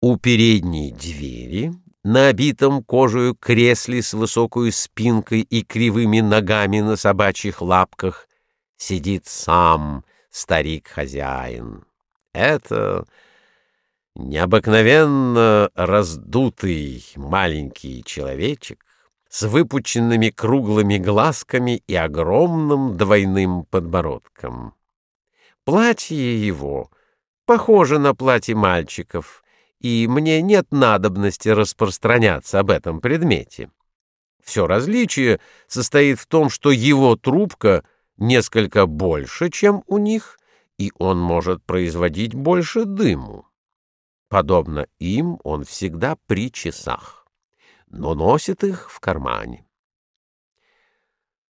У передней двери, на обитом кожею кресле с высокой спинкой и кривыми ногами на собачьих лапках, сидит сам старик-хозяин. Это необыкновенно раздутый маленький человечек с выпученными круглыми глазками и огромным двойным подбородком. Платье его похоже на платье мальчиков, и мне нет надобности распространяться об этом предмете. Все различие состоит в том, что его трубка несколько больше, чем у них, и он может производить больше дыму. Подобно им он всегда при часах, но носит их в кармане.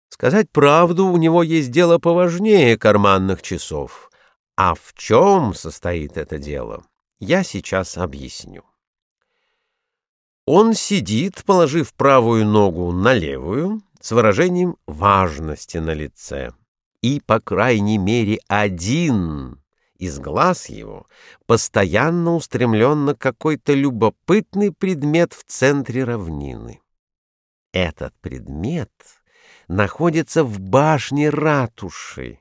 Сказать правду, у него есть дело поважнее карманных часов. А в чем состоит это дело, я сейчас объясню. Он сидит, положив правую ногу на левую, с выражением важности на лице. И, по крайней мере, один из глаз его постоянно устремлен на какой-то любопытный предмет в центре равнины. Этот предмет находится в башне ратуши.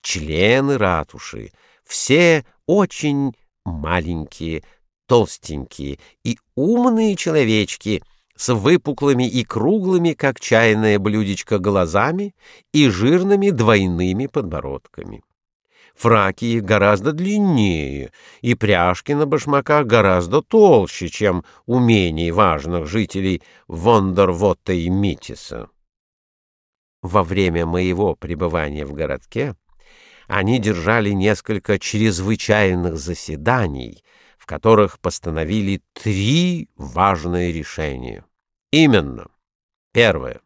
Члены ратуши все очень маленькие, толстенькие и умные человечки с выпуклыми и круглыми, как чайное блюдечко, глазами и жирными двойными подбородками. Фраки их гораздо длиннее, и пряжки на башмаках гораздо толще, чем у менее важных жителей Вондервотта и Митиса. Во время моего пребывания в городке они держали несколько чрезвычайных заседаний, в которых постановили три важные решения. Именно. Первое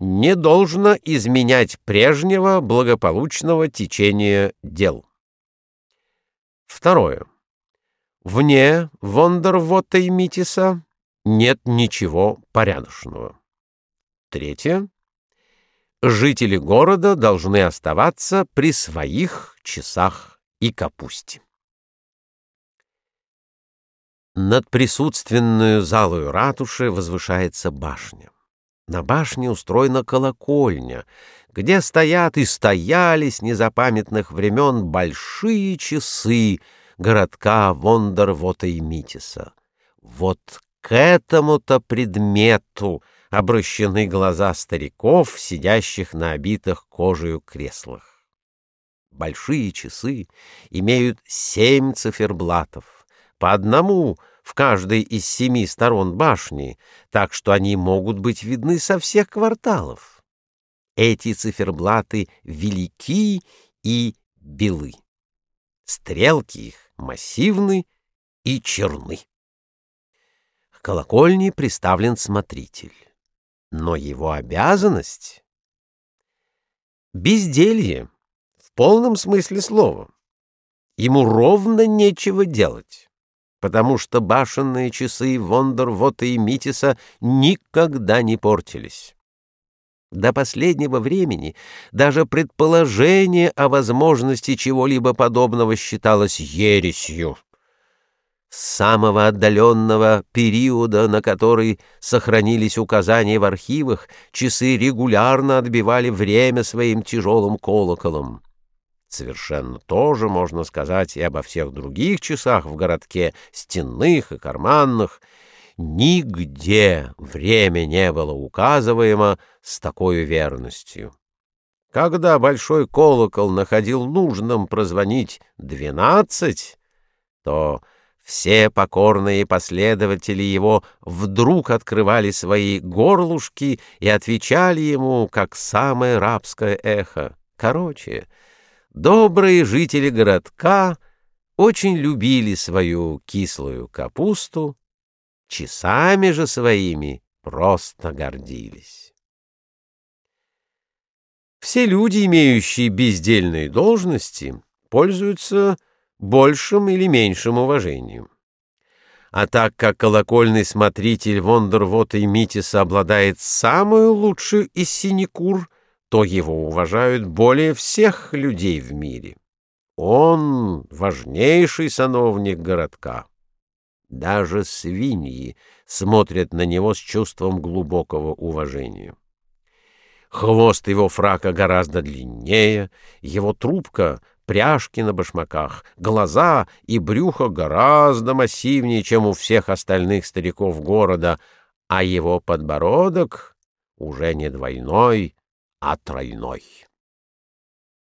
не должно изменять прежнего благополучного течения дел. Второе. Вне Вондервота и Митиса нет ничего порядочного. Третье. Жители города должны оставаться при своих часах и капусте. Над присутственную залою ратуши возвышается башня. На башне устроена колокольня, где стоят и стояли с незапамятных времен большие часы городка Вондервота и Митиса. Вот к этому-то предмету обращены глаза стариков, сидящих на обитых кожею креслах. Большие часы имеют семь циферблатов, по одному в каждой из семи сторон башни, так что они могут быть видны со всех кварталов. Эти циферблаты велики и белы. Стрелки их массивны и черны. К колокольне приставлен смотритель, но его обязанность — безделье в полном смысле слова. Ему ровно нечего делать потому что башенные часы Вондервота и Митиса никогда не портились. До последнего времени даже предположение о возможности чего-либо подобного считалось ересью. С самого отдаленного периода, на который сохранились указания в архивах, часы регулярно отбивали время своим тяжелым колоколом. Совершенно тоже можно сказать и обо всех других часах в городке, стенных и карманных. Нигде время не было указываемо с такой верностью. Когда большой колокол находил нужным прозвонить двенадцать, то все покорные последователи его вдруг открывали свои горлушки и отвечали ему, как самое рабское эхо. Короче, Добрые жители городка очень любили свою кислую капусту, часами же своими просто гордились. Все люди, имеющие бездельные должности, пользуются большим или меньшим уважением. А так как колокольный смотритель Вондервота и Митиса обладает самую лучшую из синекур — то его уважают более всех людей в мире. он важнейший сановник городка. Даже свиньи смотрят на него с чувством глубокого уважения. Хвост его фрака гораздо длиннее, его трубка — пряжки на башмаках, глаза и брюхо гораздо массивнее, чем у всех остальных стариков города, а его подбородок уже не двойной, а тройной.